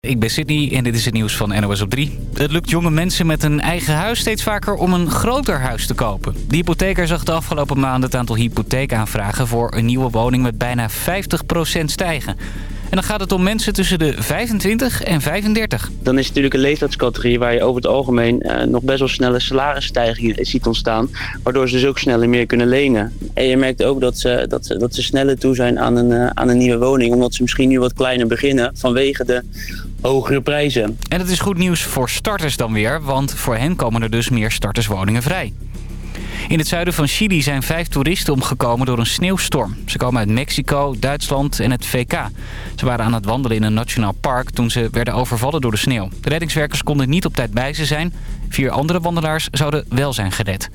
Ik ben Sydney en dit is het nieuws van NOS op 3. Het lukt jonge mensen met een eigen huis steeds vaker om een groter huis te kopen. De hypotheker zag de afgelopen maanden het aantal hypotheekaanvragen voor een nieuwe woning met bijna 50% stijgen. En dan gaat het om mensen tussen de 25 en 35. Dan is het natuurlijk een leeftijdscategorie waar je over het algemeen uh, nog best wel snelle salarisstijgingen ziet ontstaan. Waardoor ze dus ook sneller meer kunnen lenen. En je merkt ook dat ze, dat ze, dat ze sneller toe zijn aan een, uh, aan een nieuwe woning. Omdat ze misschien nu wat kleiner beginnen vanwege de hogere prijzen. En dat is goed nieuws voor starters dan weer, want voor hen komen er dus meer starterswoningen vrij. In het zuiden van Chili zijn vijf toeristen omgekomen door een sneeuwstorm. Ze komen uit Mexico, Duitsland en het VK. Ze waren aan het wandelen in een nationaal park toen ze werden overvallen door de sneeuw. De reddingswerkers konden niet op tijd bij ze zijn. Vier andere wandelaars zouden wel zijn gered.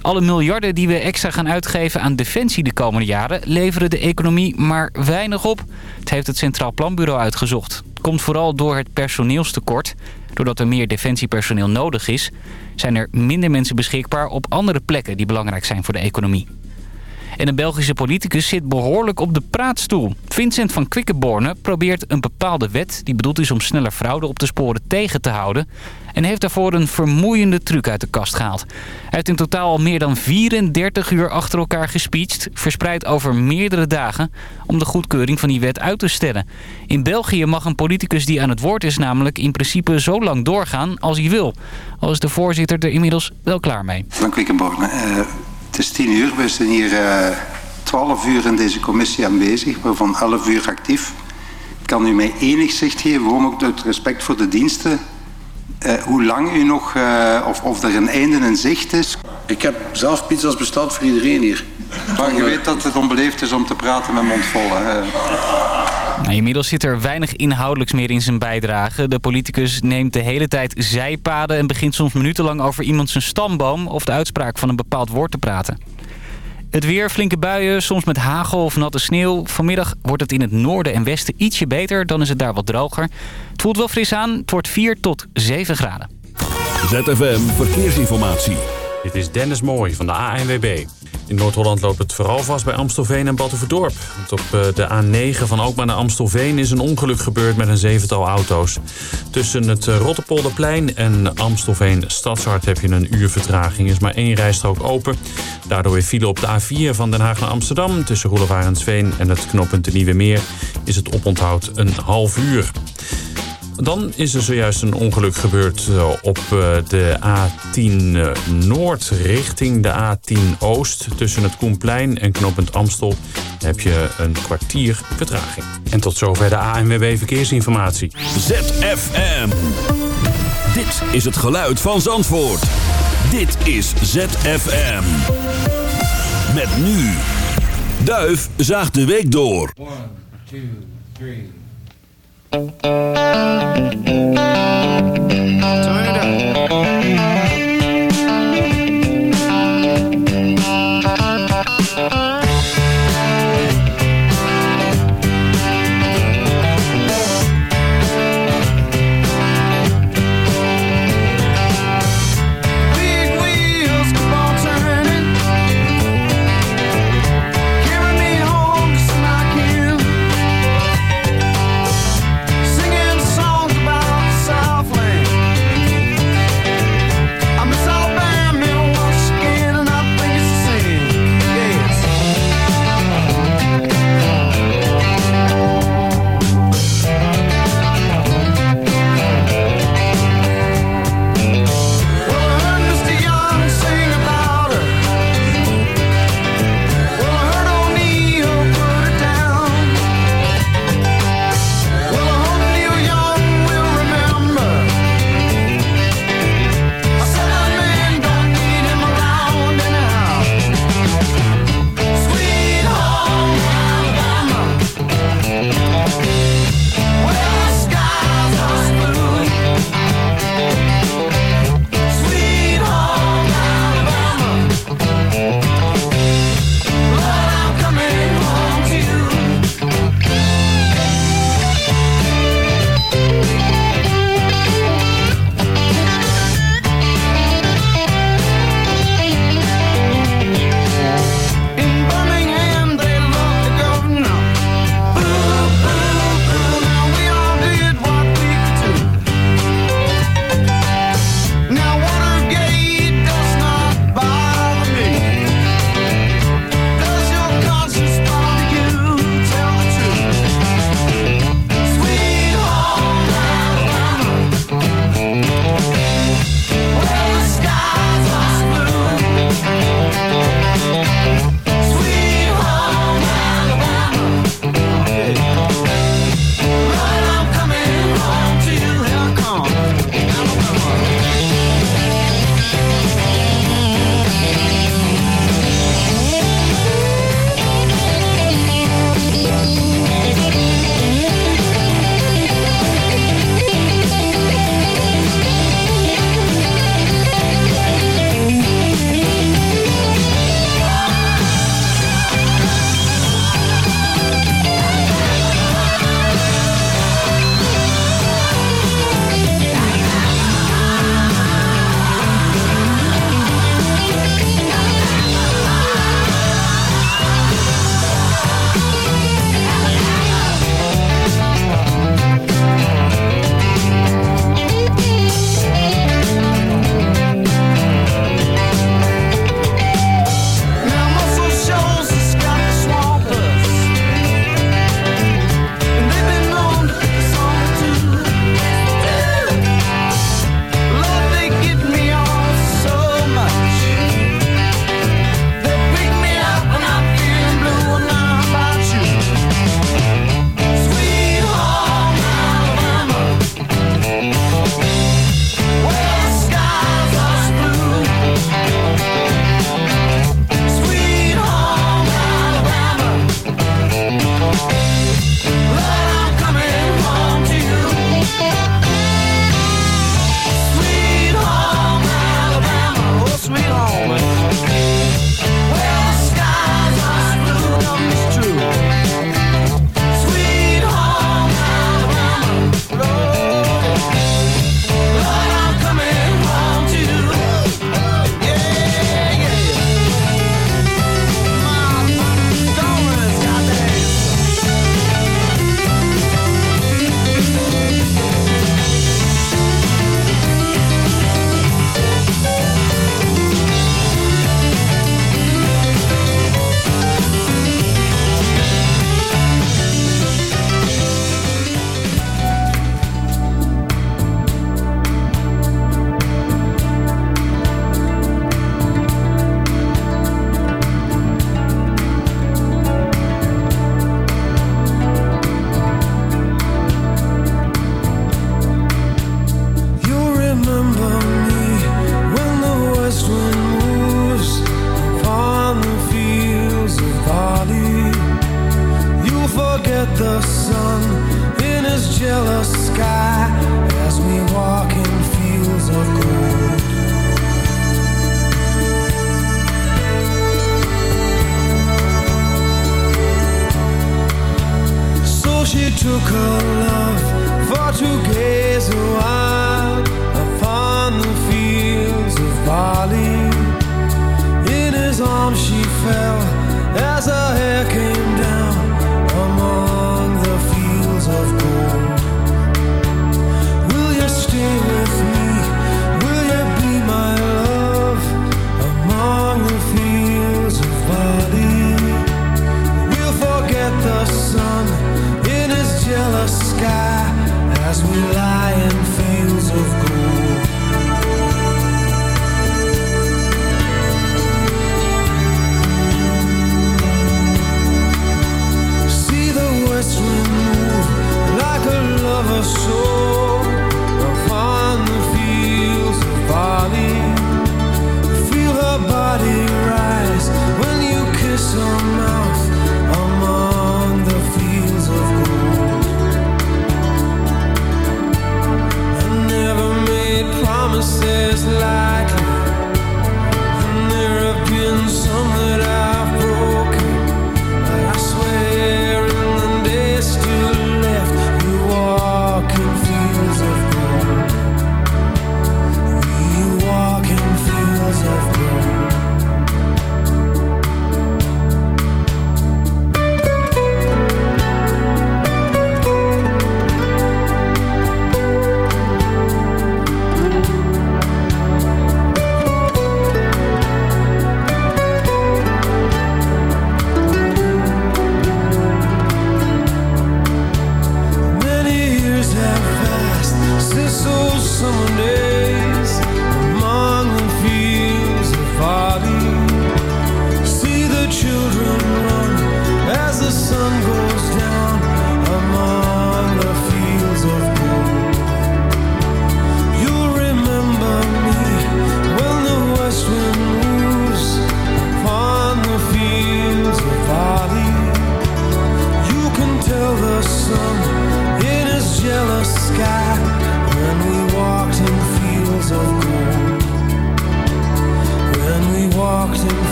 Alle miljarden die we extra gaan uitgeven aan defensie de komende jaren... leveren de economie maar weinig op. Het heeft het Centraal Planbureau uitgezocht. Komt vooral door het personeelstekort. Doordat er meer defensiepersoneel nodig is... zijn er minder mensen beschikbaar op andere plekken die belangrijk zijn voor de economie. En een Belgische politicus zit behoorlijk op de praatstoel. Vincent van Quickenborne probeert een bepaalde wet... die bedoeld is om sneller fraude op de sporen tegen te houden... en heeft daarvoor een vermoeiende truc uit de kast gehaald. Hij heeft in totaal al meer dan 34 uur achter elkaar gespeecht... verspreid over meerdere dagen... om de goedkeuring van die wet uit te stellen. In België mag een politicus die aan het woord is... namelijk in principe zo lang doorgaan als hij wil. Al is de voorzitter er inmiddels wel klaar mee. Van Quickenborne... Uh... Het is tien uur, we zijn hier twaalf uh, uur in deze commissie aanwezig, waarvan elf uur actief. Kan u mij enig zicht geven, gewoon ook uit respect voor de diensten, uh, hoe lang u nog, uh, of, of er een einde in zicht is? Ik heb zelf pizza's besteld voor iedereen hier. Maar je weet dat het onbeleefd is om te praten met mond vol, hè? Nou, inmiddels zit er weinig inhoudelijks meer in zijn bijdrage. De politicus neemt de hele tijd zijpaden en begint soms minutenlang over iemand zijn stamboom of de uitspraak van een bepaald woord te praten. Het weer, flinke buien, soms met hagel of natte sneeuw. Vanmiddag wordt het in het noorden en westen ietsje beter, dan is het daar wat droger. Het voelt wel fris aan, het wordt 4 tot 7 graden. ZFM Verkeersinformatie. Dit is Dennis Mooij van de ANWB. In Noord-Holland loopt het vooral vast bij Amstelveen en Battenverdorp. Want op de A9 van Alkmaar naar Amstelveen is een ongeluk gebeurd met een zevental auto's. Tussen het Rotterpolderplein en Amstelveen Stadshart heb je een uur vertraging. Er is maar één rijstrook open. Daardoor weer file op de A4 van Den Haag naar Amsterdam. Tussen Roelevarensveen en het knooppunt de Nieuwe Meer is het oponthoud een half uur. Dan is er zojuist een ongeluk gebeurd op de A10 Noord richting de A10 Oost. Tussen het Koenplein en knooppunt Amstel heb je een kwartier vertraging. En tot zover de ANWB Verkeersinformatie. ZFM. Dit is het geluid van Zandvoort. Dit is ZFM. Met nu. Duif zaagt de week door. 1, 2, 3. Turn it up.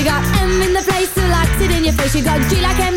You got M in the place, so likes it in your face. You got G like M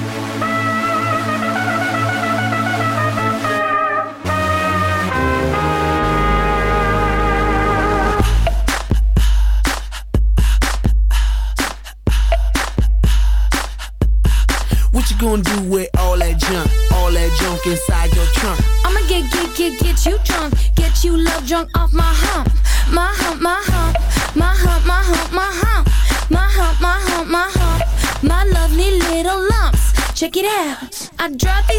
It out. I drive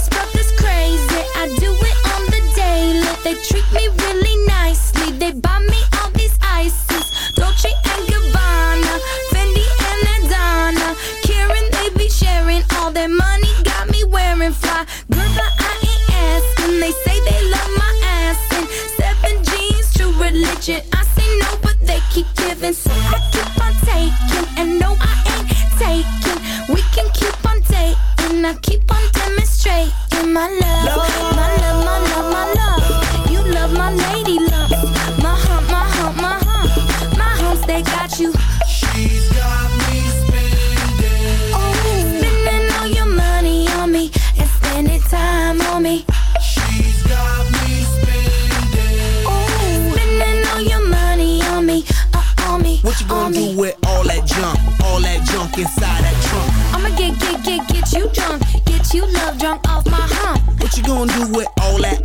lady love. My hump, my hump, my hump. My humps, they got you. She's got me spending. Oh, spending all your money on me and spending time on me. She's got me spending. Oh, spending all your money on me, uh, on me, What you gonna me. do with all that junk? All that junk inside that trunk? I'ma get, get, get, get you drunk, get you love drunk off my hump. What you gonna do with all that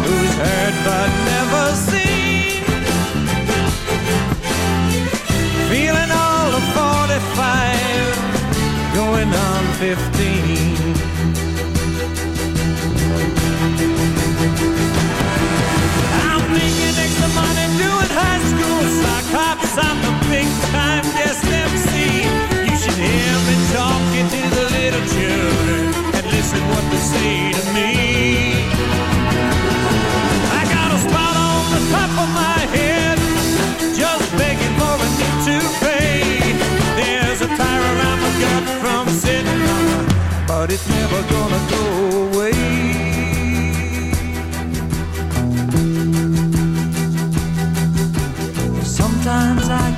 heard but never seen. Feeling all of 45, going on 15. I'm making extra money doing high school sock hops. I'm a big time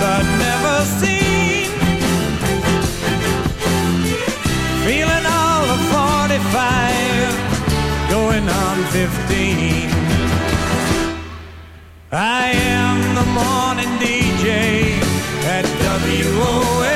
But never seen. Feeling all of 45, going on 15. I am the morning DJ at WOLD.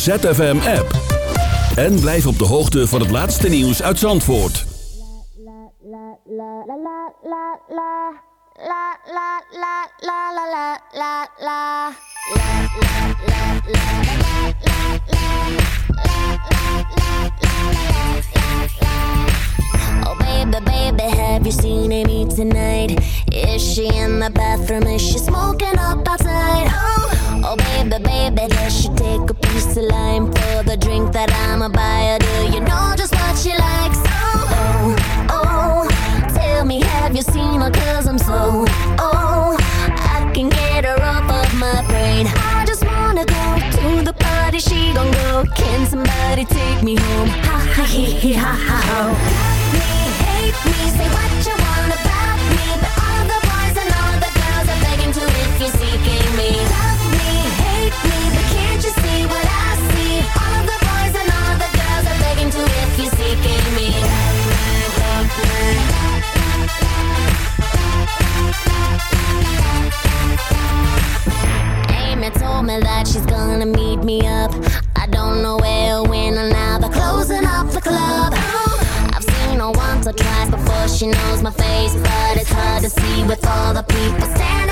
ZFM-app. En blijf op de hoogte van het laatste nieuws uit Zandvoort. Oh baby, baby, have you seen Amy tonight? Is she in the bathroom? Is she smoking Slime for the drink that I'ma buy me up. I don't know where, when, or now, but closing up the club. Oh, I've seen her once or twice before she knows my face, but it's hard to see with all the people standing.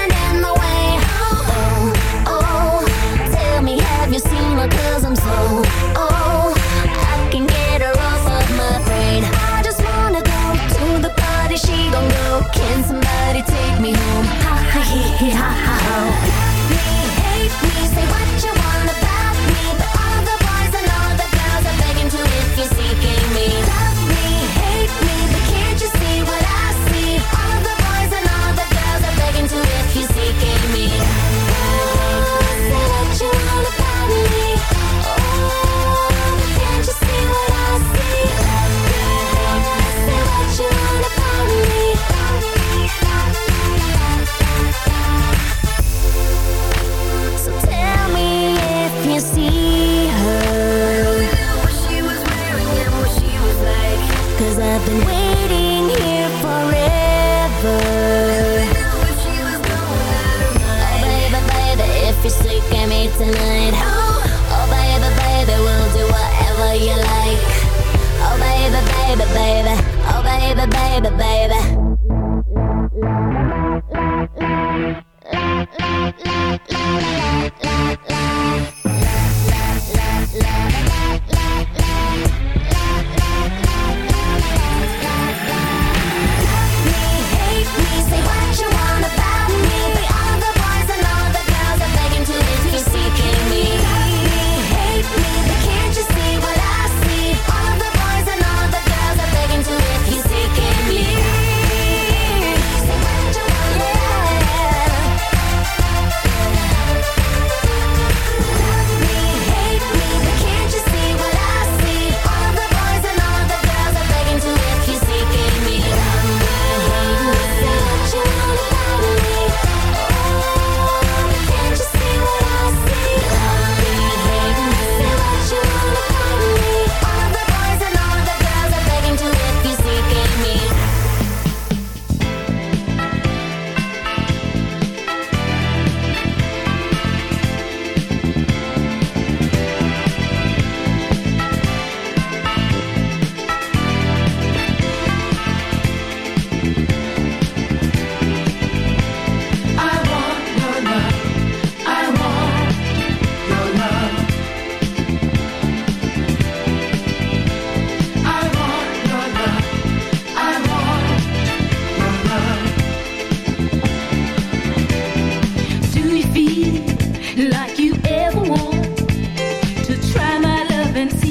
Oh, oh baby, baby, we'll do whatever you like. Oh baby, baby, baby. Oh baby, baby, baby.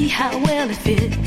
how well it fits.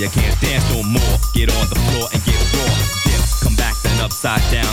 You can't dance no more. Get on the floor and get raw. Dip, come back then upside down,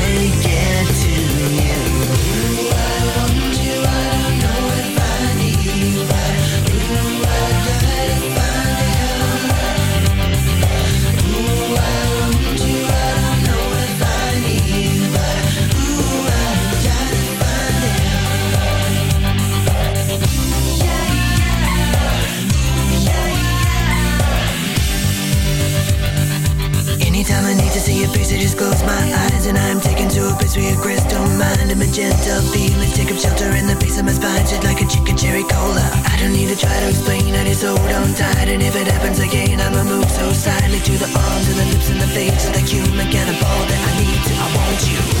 tight And if it happens again, I'ma move so silently To the arms and the lips and the face Of the human cannibal that I need to, I want you